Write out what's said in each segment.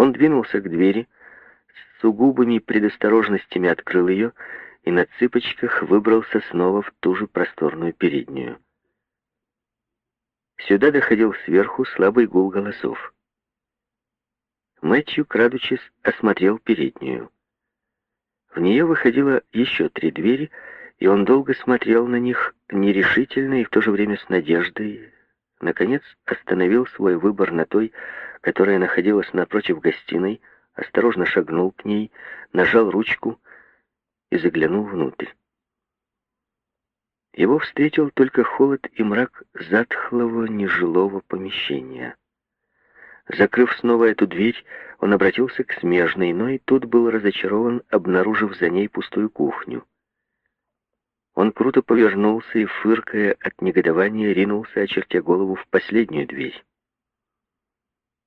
Он двинулся к двери, с сугубыми предосторожностями открыл ее и на цыпочках выбрался снова в ту же просторную переднюю. Сюда доходил сверху слабый гул голосов. Мэтью, крадучись, осмотрел переднюю. В нее выходило еще три двери, и он долго смотрел на них, нерешительно и в то же время с надеждой. Наконец остановил свой выбор на той, которая находилась напротив гостиной, осторожно шагнул к ней, нажал ручку и заглянул внутрь. Его встретил только холод и мрак затхлого нежилого помещения. Закрыв снова эту дверь, он обратился к смежной, но и тут был разочарован, обнаружив за ней пустую кухню. Он круто повернулся и, фыркая от негодования, ринулся, очертя голову, в последнюю дверь.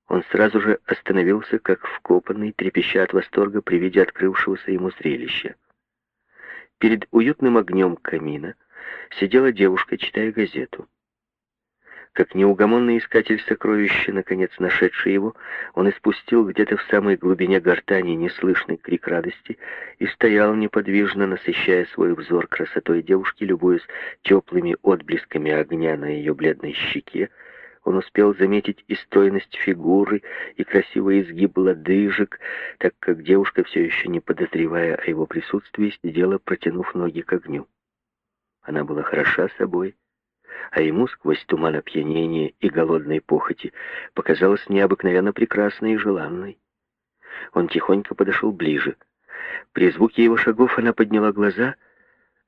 Он сразу же остановился, как вкопанный, трепеща от восторга при виде открывшегося ему зрелища. Перед уютным огнем камина сидела девушка, читая газету. Как неугомонный искатель сокровища, наконец нашедший его, он испустил где-то в самой глубине гортани неслышный крик радости и стоял неподвижно, насыщая свой взор красотой девушки, любуясь теплыми отблесками огня на ее бледной щеке, он успел заметить и стройность фигуры, и красивый изгиб лодыжек, так как девушка, все еще не подозревая о его присутствии, сидела, протянув ноги к огню. Она была хороша собой, а ему сквозь туман опьянения и голодной похоти показалась необыкновенно прекрасной и желанной. Он тихонько подошел ближе. При звуке его шагов она подняла глаза,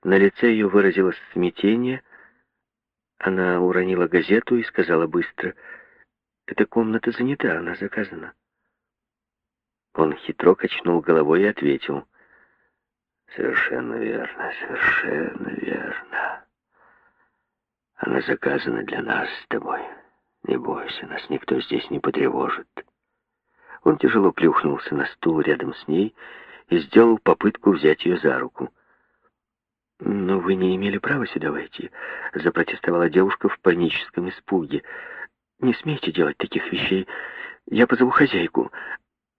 на лице ее выразилось смятение. Она уронила газету и сказала быстро, «Эта комната занята, она заказана». Он хитро качнул головой и ответил, Совершенно верно, совершенно верно. Она заказана для нас с тобой. Не бойся, нас никто здесь не потревожит. Он тяжело плюхнулся на стул рядом с ней и сделал попытку взять ее за руку. «Но вы не имели права сюда войти», — запротестовала девушка в паническом испуге. «Не смейте делать таких вещей. Я позову хозяйку.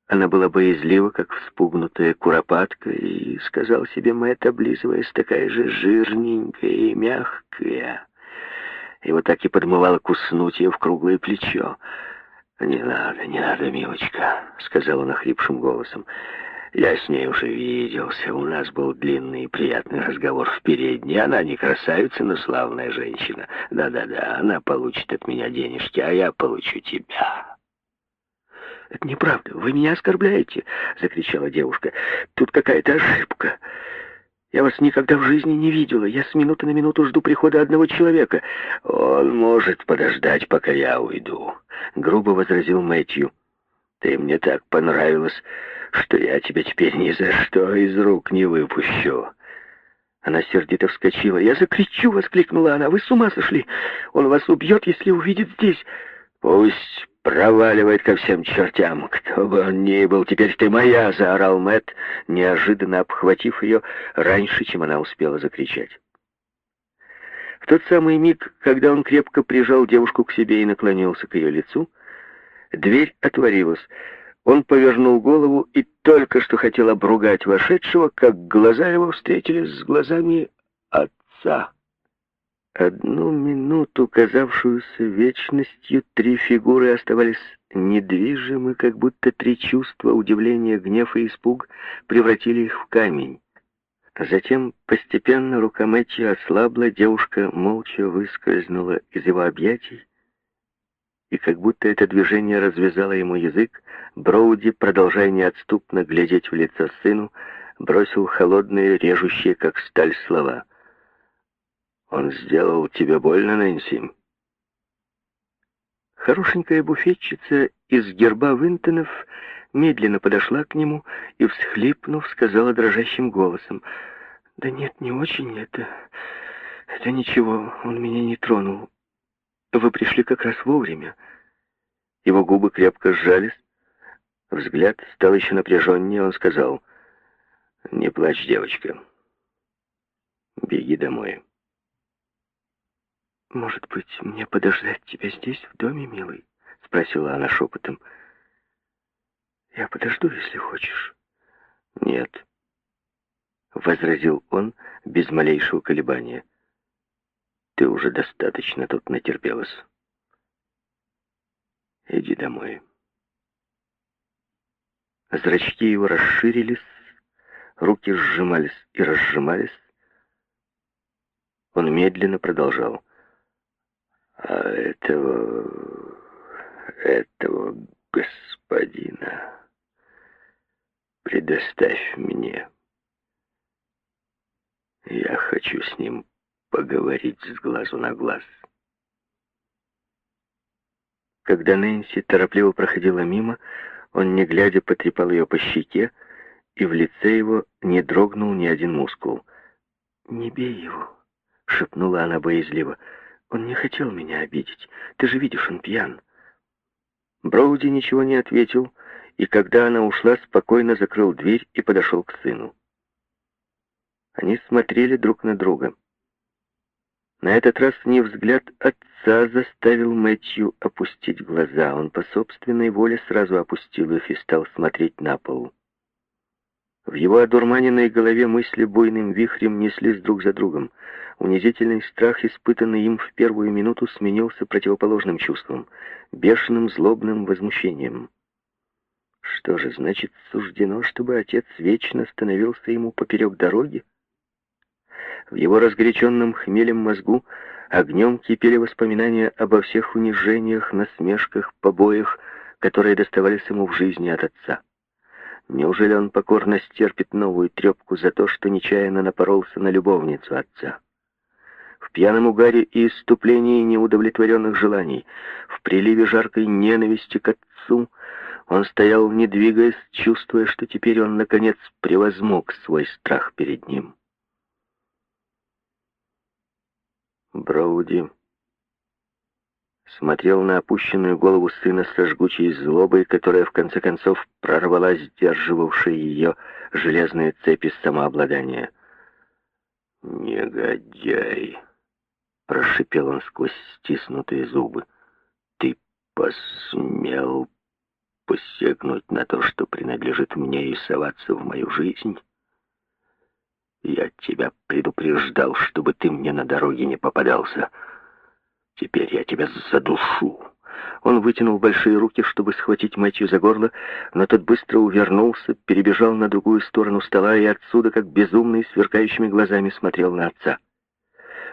Она была боязлива, как вспугнутая куропатка, и сказал себе Мэтт, облизываясь, такая же жирненькая и мягкая. Его так и подмывало куснуть ее в круглое плечо. «Не надо, не надо, милочка», — сказал он охрипшим голосом. «Я с ней уже виделся. У нас был длинный и приятный разговор в передней. Она не красавица, но славная женщина. Да-да-да, она получит от меня денежки, а я получу тебя». «Это неправда, вы меня оскорбляете!» — закричала девушка. «Тут какая-то ошибка. Я вас никогда в жизни не видела. Я с минуты на минуту жду прихода одного человека. Он может подождать, пока я уйду», — грубо возразил Мэтью. «Ты мне так понравилась, что я тебя теперь ни за что из рук не выпущу». Она сердито вскочила. «Я закричу!» — воскликнула она. «Вы с ума сошли! Он вас убьет, если увидит здесь!» «Пусть проваливает ко всем чертям, кто бы он ни был, теперь ты моя!» — заорал Мэт, неожиданно обхватив ее раньше, чем она успела закричать. В тот самый миг, когда он крепко прижал девушку к себе и наклонился к ее лицу, дверь отворилась. Он повернул голову и только что хотел обругать вошедшего, как глаза его встретились с глазами отца. Одну минуту, казавшуюся вечностью, три фигуры оставались недвижимы, как будто три чувства, удивление, гнев и испуг превратили их в камень. Затем постепенно рука Мэтти ослабла, девушка молча выскользнула из его объятий, и как будто это движение развязало ему язык, Броуди, продолжая неотступно глядеть в лицо сыну, бросил холодные, режущие, как сталь, слова — он сделал тебе больно, Нэнси?» Хорошенькая буфетчица из герба Винтонов медленно подошла к нему и, всхлипнув, сказала дрожащим голосом, «Да нет, не очень это... Это ничего, он меня не тронул. Вы пришли как раз вовремя». Его губы крепко сжались, взгляд стал еще напряженнее, он сказал, «Не плачь, девочка, беги домой». «Может быть, мне подождать тебя здесь, в доме, милый?» — спросила она шепотом. «Я подожду, если хочешь». «Нет», — возразил он без малейшего колебания. «Ты уже достаточно тут натерпелась. Иди домой». Зрачки его расширились, руки сжимались и разжимались. Он медленно продолжал. «А этого... этого господина предоставь мне. Я хочу с ним поговорить с глазу на глаз». Когда Нэнси торопливо проходила мимо, он, не глядя, потрепал ее по щеке, и в лице его не дрогнул ни один мускул. «Не бей его», — шепнула она боязливо. «Он не хотел меня обидеть. Ты же видишь, он пьян». Броуди ничего не ответил, и когда она ушла, спокойно закрыл дверь и подошел к сыну. Они смотрели друг на друга. На этот раз не взгляд отца заставил Мэтью опустить глаза. Он по собственной воле сразу опустил их и стал смотреть на пол. В его одурманенной голове мысли буйным вихрем неслись друг за другом. Унизительный страх, испытанный им в первую минуту, сменился противоположным чувством, бешеным злобным возмущением. Что же, значит, суждено, чтобы отец вечно становился ему поперек дороги? В его разгоряченном хмелем мозгу огнем кипели воспоминания обо всех унижениях, насмешках, побоях, которые доставались ему в жизни от отца. Неужели он покорно стерпит новую трепку за то, что нечаянно напоролся на любовницу отца? В пьяном угаре и иступлении неудовлетворенных желаний, в приливе жаркой ненависти к отцу, он стоял, не двигаясь, чувствуя, что теперь он, наконец, превозмог свой страх перед ним. Броуди смотрел на опущенную голову сына со жгучей злобой, которая в конце концов прорвала сдерживавшие ее железные цепи самообладания. «Негодяй!» — прошипел он сквозь стиснутые зубы. «Ты посмел посягнуть на то, что принадлежит мне, и соваться в мою жизнь?» Я тебя предупреждал, чтобы ты мне на дороге не попадался. Теперь я тебя задушу. Он вытянул большие руки, чтобы схватить Мэтью за горло, но тот быстро увернулся, перебежал на другую сторону стола и отсюда, как безумный, сверкающими глазами смотрел на отца.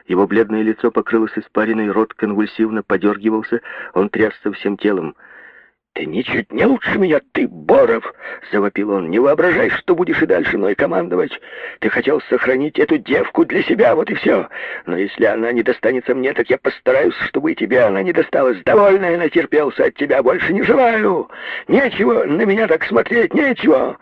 Его бледное лицо покрылось испариной, рот конвульсивно подергивался, он трясся всем телом — «Ты ничуть не лучше меня, ты, Боров!» — завопил он. «Не воображай, что будешь и дальше мной командовать. Ты хотел сохранить эту девку для себя, вот и все. Но если она не достанется мне, так я постараюсь, чтобы и тебе она не досталась. Довольно я натерпелся от тебя, больше не желаю. Нечего на меня так смотреть, нечего!»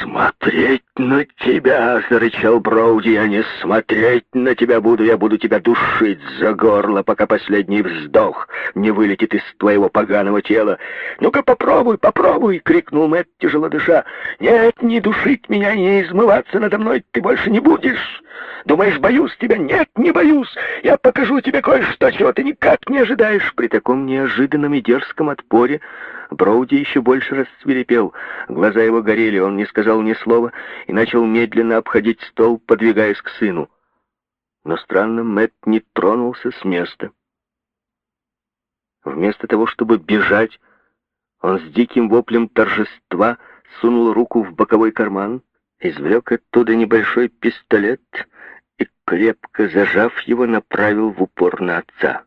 «Смотреть на тебя!» — зарычал Броуди. «Я не смотреть на тебя буду, я буду тебя душить за горло, пока последний вздох не вылетит из твоего поганого тела. Ну-ка попробуй, попробуй!» — крикнул Мэтт, тяжело дыша. «Нет, не душить меня, не измываться надо мной ты больше не будешь!» Думаешь, боюсь тебя? Нет, не боюсь. Я покажу тебе кое-что, чего ты никак не ожидаешь. При таком неожиданном и дерзком отпоре Броуди еще больше рассвирепел. Глаза его горели, он не сказал ни слова и начал медленно обходить стол, подвигаясь к сыну. Но странно, Мэтт не тронулся с места. Вместо того, чтобы бежать, он с диким воплем торжества сунул руку в боковой карман, извлек оттуда небольшой пистолет и, крепко зажав его, направил в упор на отца.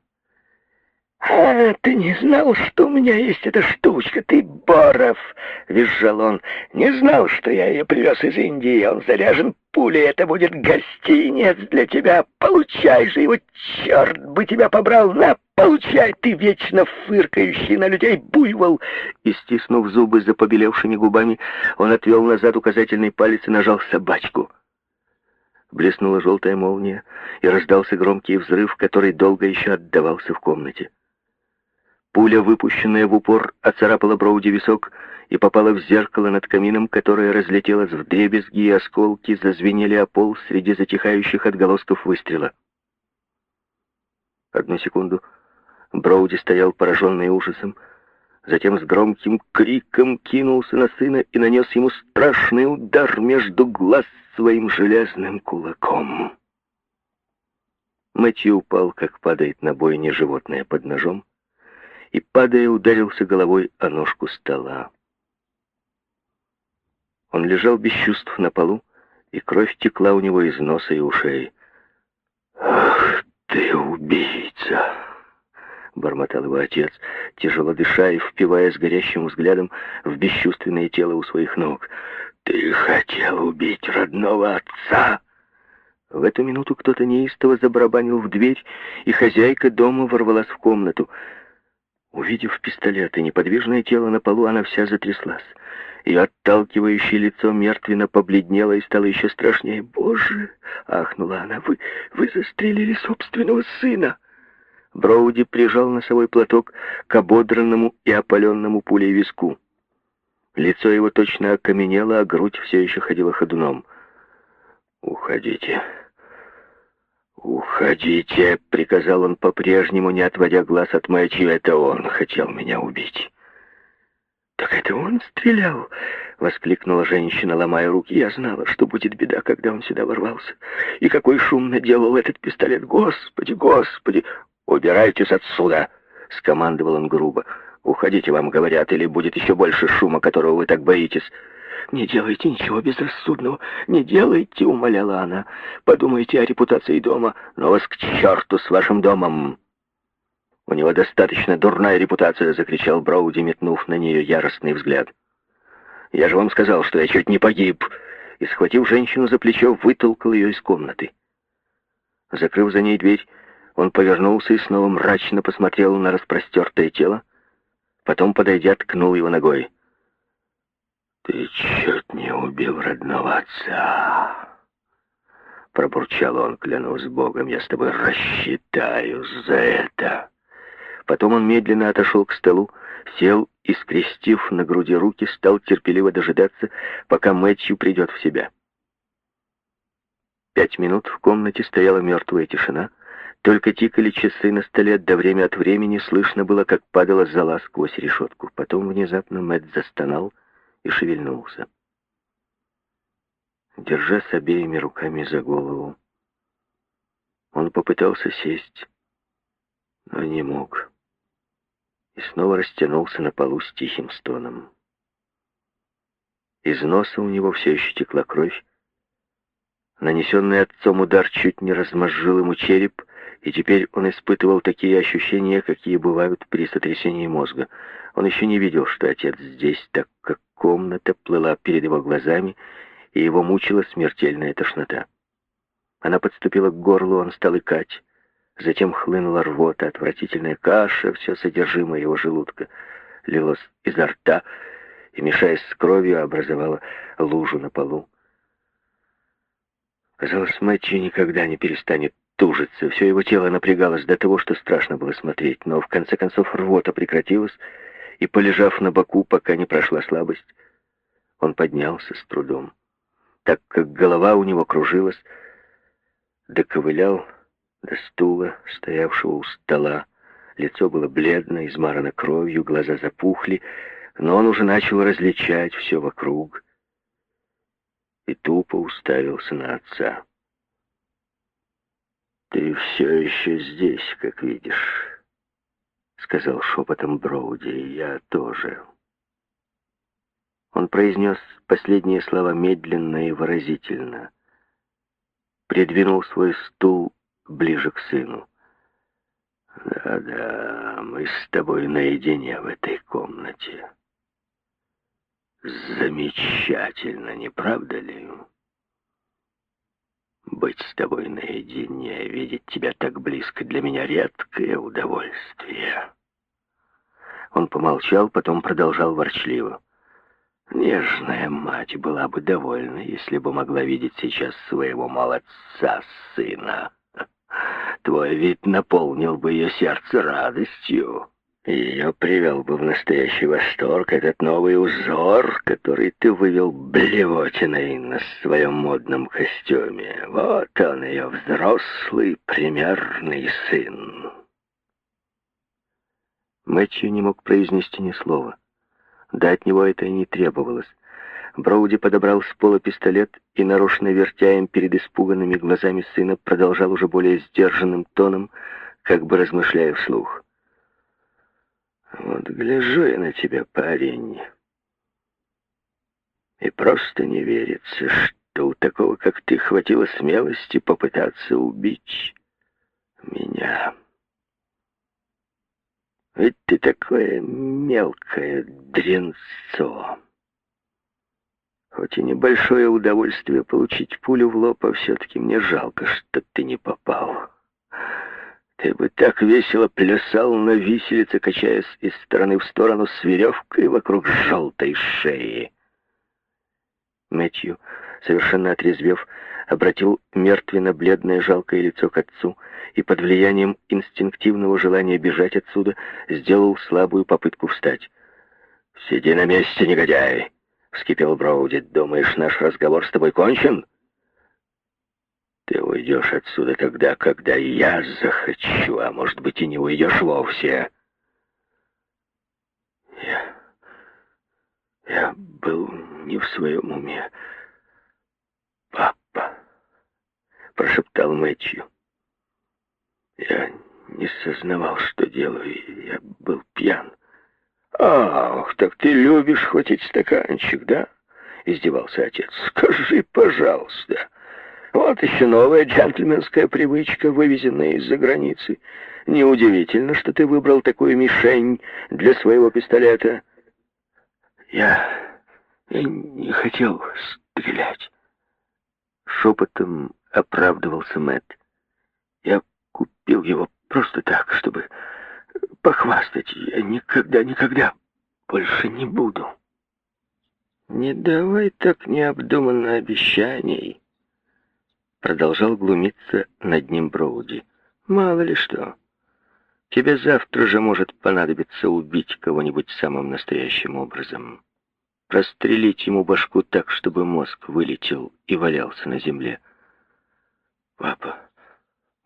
«А, ты не знал, что у меня есть эта штучка, ты, Боров!» — визжал он. «Не знал, что я ее привез из Индии. Он заряжен пулей. Это будет гостинец для тебя. Получай же его, черт бы тебя побрал! На, получай, ты вечно фыркающий на людей буйвол!» И, стиснув зубы за побелевшими губами, он отвел назад указательный палец и нажал собачку. Блеснула желтая молния, и раздался громкий взрыв, который долго еще отдавался в комнате. Пуля, выпущенная в упор, оцарапала Броуди висок и попала в зеркало над камином, которое разлетелось в дребезги, и осколки зазвенели о пол среди затихающих отголосков выстрела. Одну секунду Броуди стоял пораженный ужасом, Затем с громким криком кинулся на сына и нанес ему страшный удар между глаз своим железным кулаком. Мэтью упал, как падает на бойне животное под ножом, и, падая, ударился головой о ножку стола. Он лежал без чувств на полу, и кровь текла у него из носа и ушей. «Ах ты, убийца!» — бормотал его отец, тяжело дыша и впиваясь горящим взглядом в бесчувственное тело у своих ног. «Ты хотел убить родного отца!» В эту минуту кто-то неистово забарабанил в дверь, и хозяйка дома ворвалась в комнату. Увидев пистолет и неподвижное тело на полу, она вся затряслась. Ее отталкивающее лицо мертвенно побледнело и стало еще страшнее. «Боже!» — ахнула она. «Вы, вы застрелили собственного сына!» Броуди прижал носовой платок к ободранному и опаленному пулей виску. Лицо его точно окаменело, а грудь все еще ходила ходуном. «Уходите! Уходите!» — приказал он по-прежнему, не отводя глаз от Мэтью. «Это он хотел меня убить!» «Так это он стрелял?» — воскликнула женщина, ломая руки. «Я знала, что будет беда, когда он сюда ворвался. И какой шум наделал этот пистолет! Господи, господи!» «Убирайтесь отсюда!» — скомандовал он грубо. «Уходите, вам говорят, или будет еще больше шума, которого вы так боитесь». «Не делайте ничего безрассудного, не делайте!» — умоляла она. «Подумайте о репутации дома, но вас к черту с вашим домом!» «У него достаточно дурная репутация», — закричал Броуди, метнув на нее яростный взгляд. «Я же вам сказал, что я чуть не погиб!» И, схватив женщину за плечо, вытолкал ее из комнаты. Закрыв за ней дверь, он повернулся и снова мрачно посмотрел на распростертое тело, потом, подойдя, ткнул его ногой. «Ты чуть не убил родного отца!» Пробурчал он, клянусь Богом, я с тобой рассчитаюсь за это. Потом он медленно отошел к столу, сел и, скрестив на груди руки, стал терпеливо дожидаться, пока Мэтью придет в себя. Пять минут в комнате стояла мертвая тишина, только тикали часы на столе, до время от времени слышно было, как падала зола сквозь решетку. Потом внезапно Мэтт застонал и шевельнулся. Держась обеими руками за голову, он попытался сесть, но не мог и снова растянулся на полу с тихим стоном. Из носа у него все еще текла кровь. Нанесенный отцом удар чуть не размозжил ему череп, и теперь он испытывал такие ощущения, какие бывают при сотрясении мозга. Он еще не видел, что отец здесь, так как комната плыла перед его глазами, и его мучила смертельная тошнота. Она подступила к горлу, он стал икать. Затем хлынула рвота, отвратительная каша, все содержимое его желудка лилось изо рта и, мешаясь с кровью, образовала лужу на полу. Казалось, Мэтью никогда не перестанет тужиться. Все его тело напрягалось до того, что страшно было смотреть. Но в конце концов рвота прекратилась, и, полежав на боку, пока не прошла слабость, он поднялся с трудом. Так как голова у него кружилась, доковылял до стула, стоявшего у стола. Лицо было бледно, измарано кровью, глаза запухли, но он уже начал различать все вокруг и тупо уставился на отца. «Ты все еще здесь, как видишь», — сказал шепотом Броуди, — «я тоже». Он произнес последние слова медленно и выразительно, придвинул свой стул ближе к сыну. «Да-да, мы с тобой наедине в этой комнате. Замечательно, не правда ли? Быть с тобой наедине, видеть тебя так близко для меня редкое удовольствие». Он помолчал, потом продолжал ворчливо. Нежная мать была бы довольна, если бы могла видеть сейчас своего молодца сына. Твой вид наполнил бы ее сердце радостью. Ее привел бы в настоящий восторг этот новый узор, который ты вывел блевотиной на своем модном костюме. Вот он, ее взрослый примерный сын. Мэтью не мог произнести ни слова. Да от него это и не требовалось. Броуди подобрал с пола пистолет и, нарочно вертя им перед испуганными глазами сына, продолжал уже более сдержанным тоном, как бы размышляя вслух. «Вот гляжу я на тебя, парень, и просто не верится, что у такого, как ты, хватило смелости попытаться убить меня». Ведь ты такое мелкое дренцо. Хоть и небольшое удовольствие получить пулю в лоб, а все-таки мне жалко, что ты не попал. Ты бы так весело плясал на виселице, качаясь из стороны в сторону с веревкой вокруг желтой шеи. Мэтью, совершенно отрезвев, обратил мертвенно-бледное жалкое лицо к отцу и под влиянием инстинктивного желания бежать отсюда сделал слабую попытку встать. «Сиди на месте, негодяй!» — вскипел Броуди. «Думаешь, наш разговор с тобой кончен?» «Ты уйдешь отсюда тогда, когда я захочу, а может быть и не уйдешь вовсе». «Я... я был не в своем уме, папа», — прошептал Мэтью. «Я не сознавал, что делаю, я был пьян». «Ах, так ты любишь хватить стаканчик, да?» — издевался отец. «Скажи, пожалуйста». Вот еще новая джентльменская привычка, вывезенная из-за границы. Неудивительно, что ты выбрал такую мишень для своего пистолета. Я не хотел стрелять. Шепотом оправдывался Мэтт. Я купил его просто так, чтобы похвастать. Я никогда, никогда больше не буду. Не давай так необдуманно обещаний. Продолжал глумиться над ним Броуди. Мало ли что. Тебе завтра же может понадобиться убить кого-нибудь самым настоящим образом. Прострелить ему башку так, чтобы мозг вылетел и валялся на земле. Папа,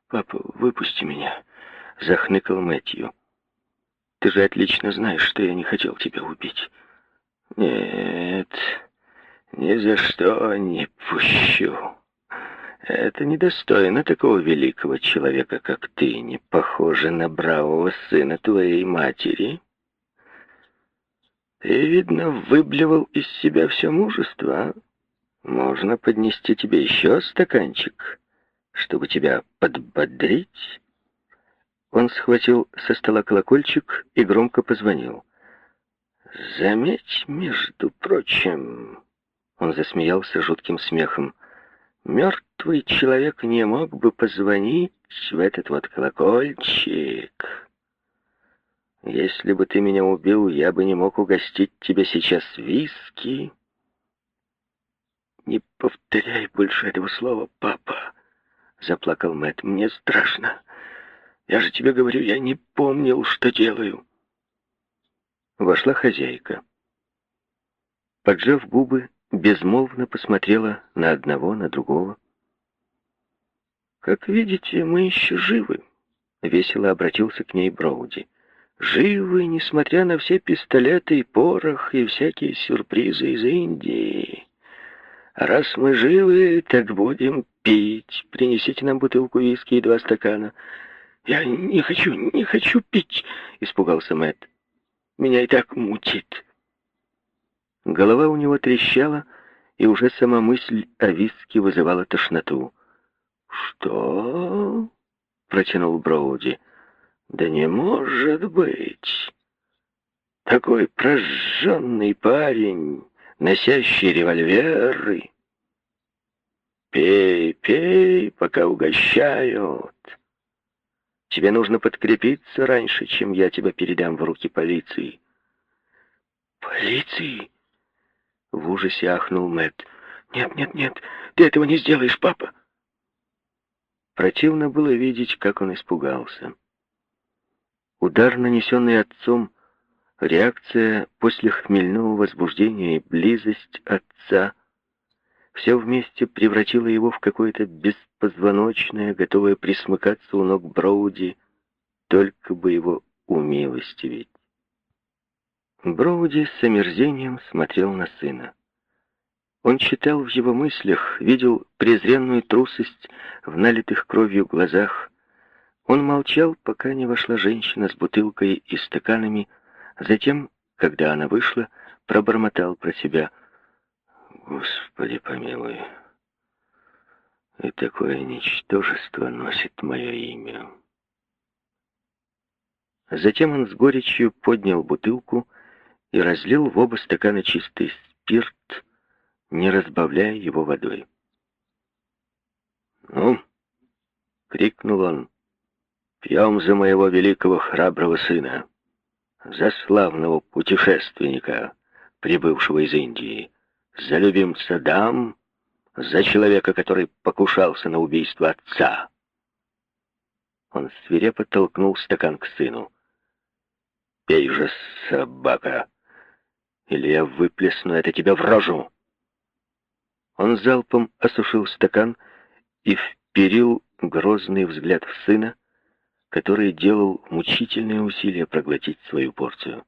папа, выпусти меня, захныкал Мэтью. Ты же отлично знаешь, что я не хотел тебя убить. Нет, ни за что не пущу. Это недостойно такого великого человека, как ты, не похоже на бравого сына твоей матери. Ты, видно, выблевал из себя все мужество, а? Можно поднести тебе еще стаканчик, чтобы тебя подбодрить?» Он схватил со стола колокольчик и громко позвонил. «Заметь, между прочим...» Он засмеялся жутким смехом. «Мертвый человек не мог бы позвонить в этот вот колокольчик. Если бы ты меня убил, я бы не мог угостить тебя сейчас виски». «Не повторяй больше этого слова, папа», — заплакал Мэтт. «Мне страшно». Я же тебе говорю, я не помнил, что делаю. Вошла хозяйка. Поджав губы, безмолвно посмотрела на одного, на другого. «Как видите, мы еще живы», — весело обратился к ней Броуди. «Живы, несмотря на все пистолеты и порох, и всякие сюрпризы из Индии. Раз мы живы, так будем пить. Принесите нам бутылку виски и два стакана. «Я не хочу, не хочу пить!» — испугался Мэтт. «Меня и так мутит!» Голова у него трещала, и уже сама мысль о виске вызывала тошноту. «Что?» — протянул Броуди. «Да не может быть! Такой прожженный парень, носящий револьверы! Пей, пей, пока угощают!» Тебе нужно подкрепиться раньше, чем я тебя передам в руки полиции». «Полиции?» В ужасе ахнул Мэтт. «Нет, нет, нет, ты этого не сделаешь, папа!» Противно было видеть, как он испугался. Удар, нанесенный отцом, реакция после хмельного возбуждения и близость отца — все вместе превратило его в какое-то беспозвоночное, готовое присмыкаться у ног Броуди, только бы его умилостивить. Броуди с омерзением смотрел на сына. Он читал в его мыслях, видел презренную трусость в налитых кровью глазах. Он молчал, пока не вошла женщина с бутылкой и стаканами. Затем, когда она вышла, пробормотал про себя. «Господи помилуй, и такое ничтожество носит мое имя». Затем он с горечью поднял бутылку и разлил в оба стакана чистый спирт, не разбавляя его водой. «Ну!» — крикнул он. «Пьем за моего великого храброго сына, за славного путешественника, прибывшего из Индии, за любимца дам, за человека, который покушался на убийство отца». Он свирепо толкнул стакан к сыну. «Пей же, собака!» или я выплесну это тебе в рожу!» Он залпом осушил стакан и вперил грозный взгляд в сына, который делал мучительные усилия проглотить свою порцию.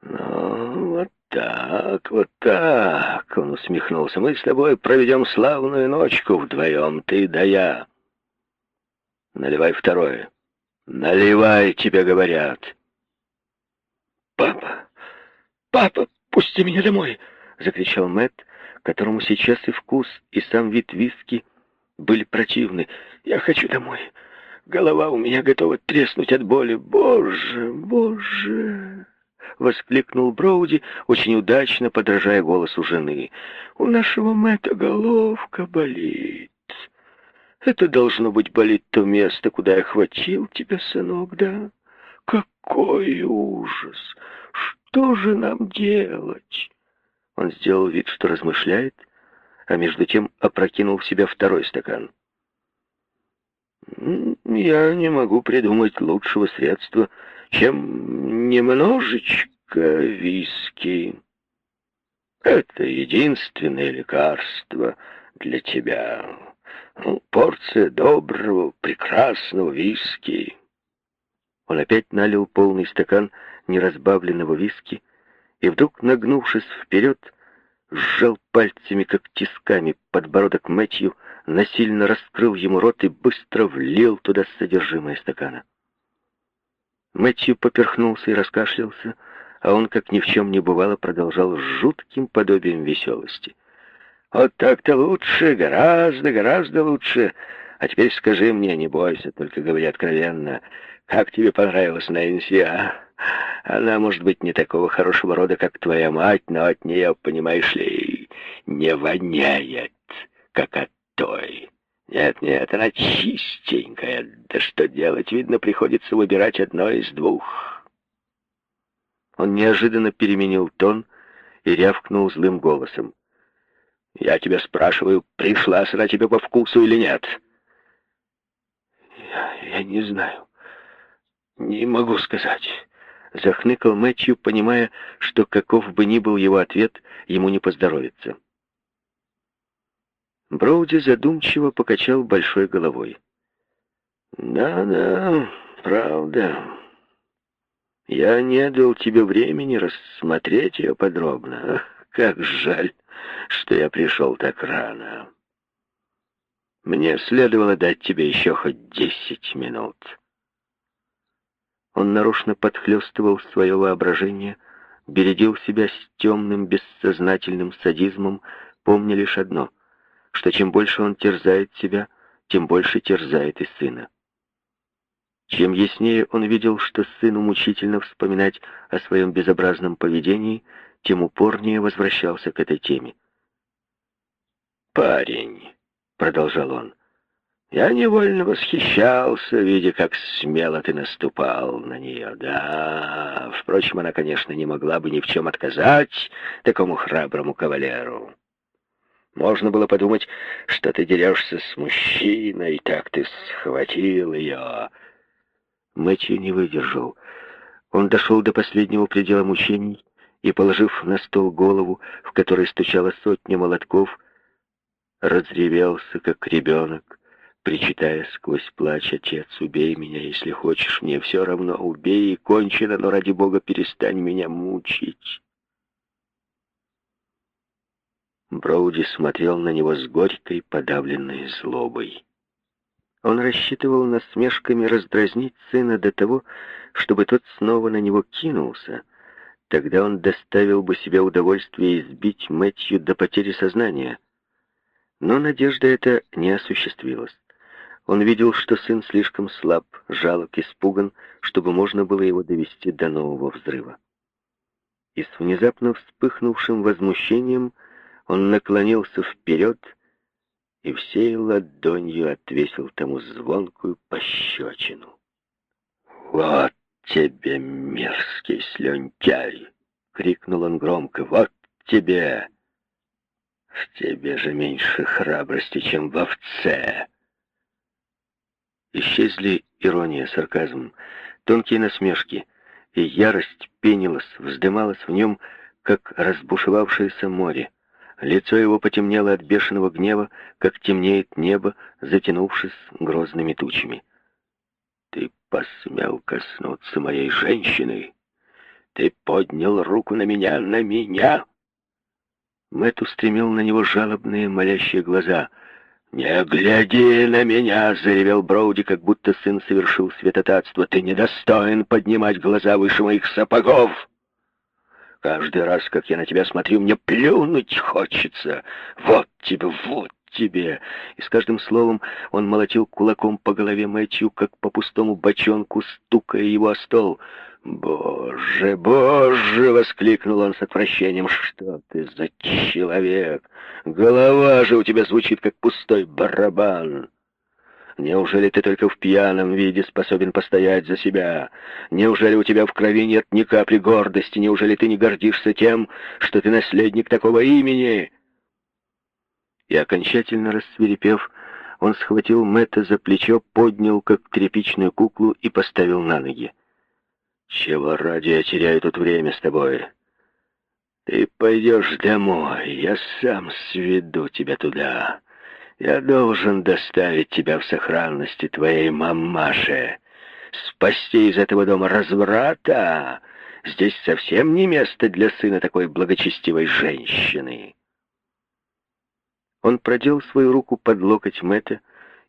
«Ну, вот так, вот так!» — он усмехнулся. «Мы с тобой проведем славную ночку вдвоем, ты да я. Наливай второе. Наливай, тебе говорят!» «Папа!» «Папа, пусти меня домой!» — закричал Мэтт, которому сейчас и вкус, и сам вид виски были противны. «Я хочу домой. Голова у меня готова треснуть от боли. Боже, боже!» — воскликнул Броуди, очень удачно подражая голосу жены. «У нашего Мэтта головка болит. Это должно быть болит то место, куда я хватил тебя, сынок, да? Какой ужас! Что же нам делать? Он сделал вид, что размышляет, а между тем опрокинул в себя второй стакан. «Я не могу придумать лучшего средства, чем немножечко виски. Это единственное лекарство для тебя. Ну, порция доброго, прекрасного виски». Он опять налил полный стакан неразбавленного виски и вдруг, нагнувшись вперед, сжал пальцами, как тисками, подбородок Мэтью, насильно раскрыл ему рот и быстро влил туда содержимое стакана. Мэтью поперхнулся и раскашлялся, а он, как ни в чем не бывало, продолжал с жутким подобием веселости. «Вот так-то лучше, гораздо, гораздо лучше. А теперь скажи мне, не бойся, только говори откровенно, как тебе понравилась Нэнси, а? Она, может быть, не такого хорошего рода, как твоя мать, но от нее, понимаешь ли, не воняет, как от той. Нет-нет, она чистенькая. Да что делать, видно, приходится выбирать одно из двух. Он неожиданно переменил тон и рявкнул злым голосом. «Я тебя спрашиваю, пришла она тебе по вкусу или нет?» «Я, я не знаю. Не могу сказать». Захныкал Мэтью, понимая, что каков бы ни был его ответ, ему не поздоровится. Броуди задумчиво покачал большой головой. «Да-да, правда. Я не дал тебе времени рассмотреть ее подробно. Ах, как жаль, что я пришел так рано. Мне следовало дать тебе еще хоть десять минут». Он нарочно подхлестывал свое воображение, бередил себя с темным, бессознательным садизмом, помня лишь одно, что чем больше он терзает себя, тем больше терзает и сына. Чем яснее он видел, что сыну мучительно вспоминать о своем безобразном поведении, тем упорнее возвращался к этой теме. «Парень», — продолжал он, — я невольно восхищался, видя, как смело ты наступал на нее. Да, впрочем, она, конечно, не могла бы ни в чем отказать такому храброму кавалеру. Можно было подумать, что ты дерешься с мужчиной, так ты схватил ее. Мэтью не выдержал. Он дошел до последнего предела мучений и, положив на стол голову, в которой стучала сотня молотков, разревелся, как ребенок, причитая сквозь плач, «Отец, убей меня, если хочешь, мне все равно, убей и кончено, но ради Бога перестань меня мучить». Броуди смотрел на него с горькой, подавленной злобой. Он рассчитывал насмешками раздразнить сына до того, чтобы тот снова на него кинулся. Тогда он доставил бы себе удовольствие избить Мэтью до потери сознания. Но надежда эта не осуществилась. Он видел, что сын слишком слаб, жалок, испуган, чтобы можно было его довести до нового взрыва. И с внезапно вспыхнувшим возмущением он наклонился вперед и всей ладонью отвесил тому звонкую пощечину. «Вот тебе, мерзкий слюнтяй!» — крикнул он громко. «Вот тебе! В тебе же меньше храбрости, чем в овце!» Исчезли ирония, сарказм, тонкие насмешки, и ярость пенилась, вздымалась в нем, как разбушевавшееся море. Лицо его потемнело от бешеного гнева, как темнеет небо, затянувшись грозными тучами. «Ты посмел коснуться моей женщины! Ты поднял руку на меня, на меня!» Мэтт устремил на него жалобные молящие глаза. «Не гляди на меня!» — заревел Броуди, как будто сын совершил святотатство. «Ты недостоин поднимать глаза выше моих сапогов!» Каждый раз, как я на тебя смотрю, мне плюнуть хочется. Вот тебе, вот тебе!» И с каждым словом он молотил кулаком по голове Мэтью, как по пустому бочонку, стукая его о стол. «Боже, боже!» — воскликнул он с отвращением. «Что ты за человек? Голова же у тебя звучит, как пустой барабан!» Неужели ты только в пьяном виде способен постоять за себя? Неужели у тебя в крови нет ни капли гордости? Неужели ты не гордишься тем, что ты наследник такого имени?» И окончательно рассверепев, он схватил Мэтта за плечо, поднял, как тряпичную куклу, и поставил на ноги. «Чего ради я теряю тут время с тобой? Ты пойдешь домой, я сам сведу тебя туда». Я должен доставить тебя в сохранности твоей мамаше, спасти из этого дома разврата. Здесь совсем не место для сына такой благочестивой женщины. Он продел свою руку под локоть Мэтта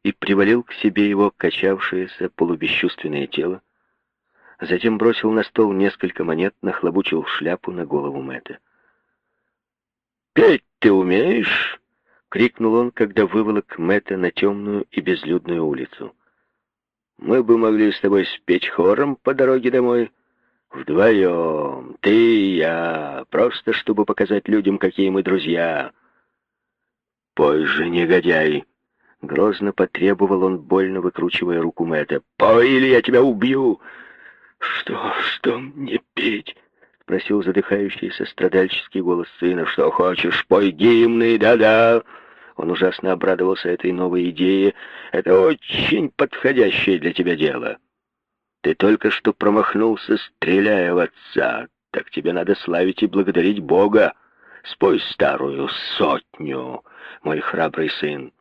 и привалил к себе его качавшееся полубесчувственное тело, затем бросил на стол несколько монет, нахлобучил шляпу на голову Мэтта. «Петь ты умеешь?» Крикнул он, когда выволок Мэтта на темную и безлюдную улицу. «Мы бы могли с тобой спеть хором по дороге домой. Вдвоем, ты и я, просто чтобы показать людям, какие мы друзья». «Пой же, негодяй!» Грозно потребовал он, больно выкручивая руку Мэтта. «Пой, или я тебя убью!» «Что, что мне петь?» — спросил задыхающийся страдальческий голос сына. «Что хочешь, пой гимны, да-да!» Он ужасно обрадовался этой новой идее. «Это очень подходящее для тебя дело. Ты только что промахнулся, стреляя в отца. Так тебе надо славить и благодарить Бога. Спой старую сотню, мой храбрый сын.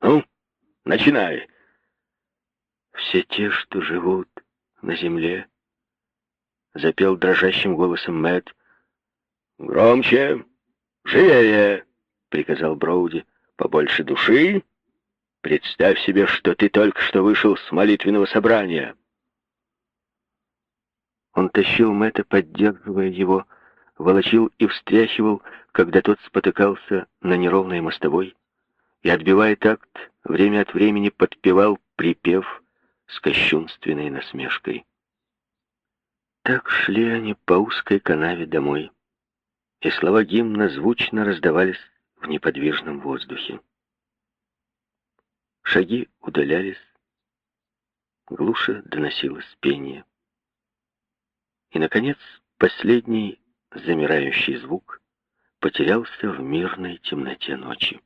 Ну, начинай!» «Все те, что живут на земле», — запел дрожащим голосом Мэтт. «Громче! Живее!» — приказал Броуди. «Побольше души. Представь себе, что ты только что вышел с молитвенного собрания». Он тащил Мэтта, поддерживая его, волочил и встряхивал, когда тот спотыкался на неровной мостовой, и, отбивая такт, время от времени подпевал припев с кощунственной насмешкой. Так шли они по узкой канаве домой, и слова гимна звучно раздавались в неподвижном воздухе. Шаги удалялись, глуше доносилось пение. И, наконец, последний замирающий звук потерялся в мирной темноте ночи.